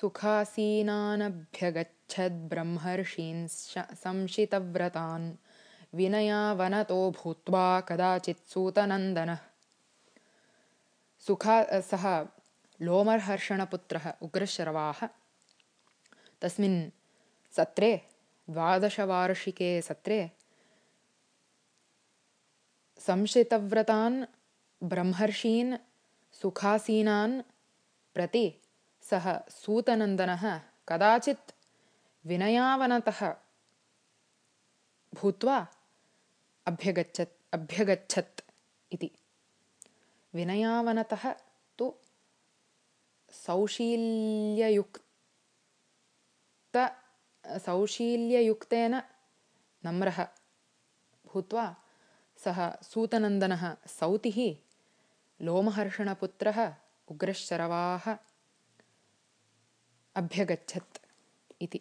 सुखासीनानभ्यगच्छद्ब्रह्मर्षीन् संशितव्रतान्। विनयावनतो भूत्वा कदाचित् सूतनन्दनः। सुखा सः लोमर्हर्षणपुत्रः उग्रशर्वाः। तस्मिन् सत्रे द्वादशवार्षिके सत्रे संशितव्रतान् ब्रह्मर्षीन् सुखासीनान् प्रति सः सूतनन्दनः कदाचित् विनयावनतः भूत्वा अभ्यगच्छत् अभ्यगच्छत् इति। विनयावनतः तु सौशील्ययुक्त सौशील्ययुक्तेन नम्रः भूत्वा सः सूतनन्दनः सौतिः लोमहर्षणपुत्रः उग्रश्चरवाः अभ्यगच्छत् इति